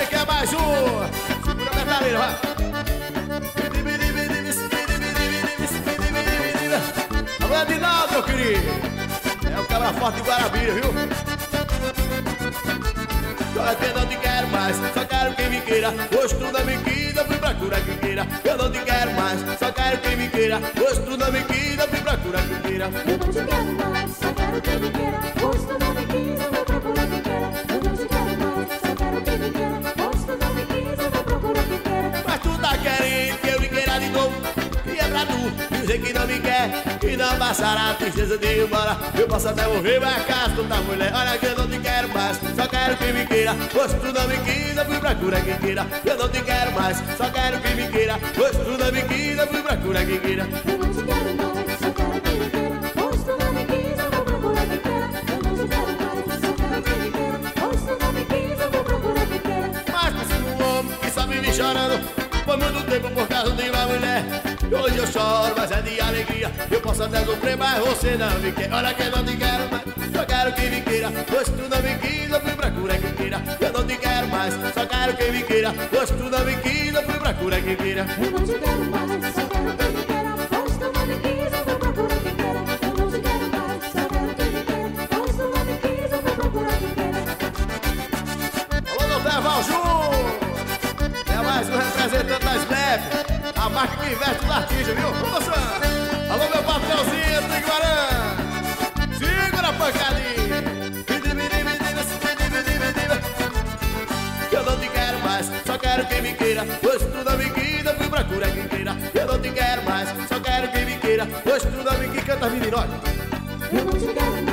quem quer mais um? Segura a metaleira, vai. Alô, Edinaldo, meu querido. É o cabra forte de Guarabira, viu? Que eu não te quero mais, só quero quem me queira Gosto da mentira, fui pra cura quem queira Eu não te quero mais, só quero quem me queira Gosto da mentira, fui pra cura quem queira Eu não te quero mais, só quero quem me queira Gosto da mentira, dizer que não me quer Que não passará a tristeza de ir embora. Eu posso até morrer, mas caso da mulher. Olha que eu não te quero mais, só quero quem me queira. Pois tu não me quis, eu fui pra cura quem queira. Eu não te quero mais, só quero quem me queira. Pois tu não me quis, eu fui pra cura quem queira Foi muito tempo por causa de uma mulher Hoje eu choro, mas é de alegria. Eu posso até sofrer, mas você não me quer Olha que eu não te quero mais, só quero quem me queira. Pois tu não me quis, eu fui pra cura quem queira. Eu não te quero mais, só quero quem me queira. Pois tu não me quis, eu fui pra cura quem queira. Eu não te quero mais, só quero quem me queira. Gosto da mentira, vou procurar quem queira. Eu não te quero mais, só quero me queira. Quem queira Alô, doutor Valjum É mais um da SNEP A marca que investe no artista, viu? Vamos dançar Alô, meu patrãozinho do Iguarã Segura a pancadinha Eu não te quero mais, só quero quem me queira. Pois tu não me quis, eu fui pra cura quem queira. Eu não te quero mais, só quero quem me queira. Pois tu não me quis, canta menino, olha. Eu não te quero mais,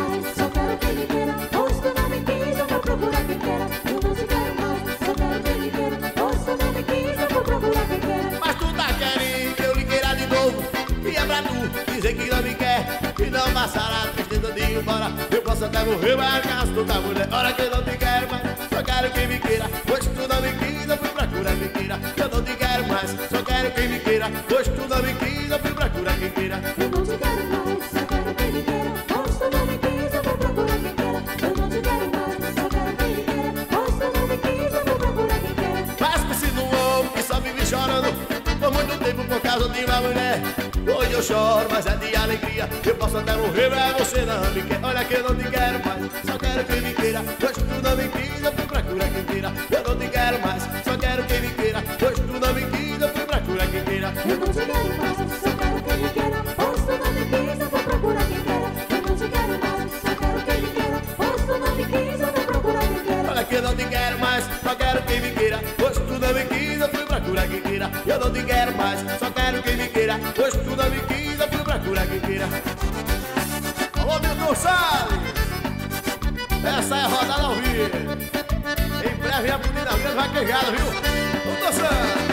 Que passará a tristeza de ir embora. Eu posso até morrer, mas gasto da mulher. Hora que eu não te quero mais, só quero quem me queira. Pois tu por causa de uma mulher Hoje eu choro, mas é de alegria Eu posso até morrer, mas você não me quer Olha que eu não te quero mais, só quero quem me queira Pois tu não me quis, eu fui pra cura quem queira Eu não te quero mais, só quero quem me queira Pois tu não me quis, eu fui pra cura quem queira Eu não te quero queira Eu não te quero mais, só quero quem me queira Pois tu não me quis, eu fui pra cura quem queira. Alô, Milton Salles Essa é a rodada ao vivo Em breve a mesmo vai queijada, viu? Vamos dançar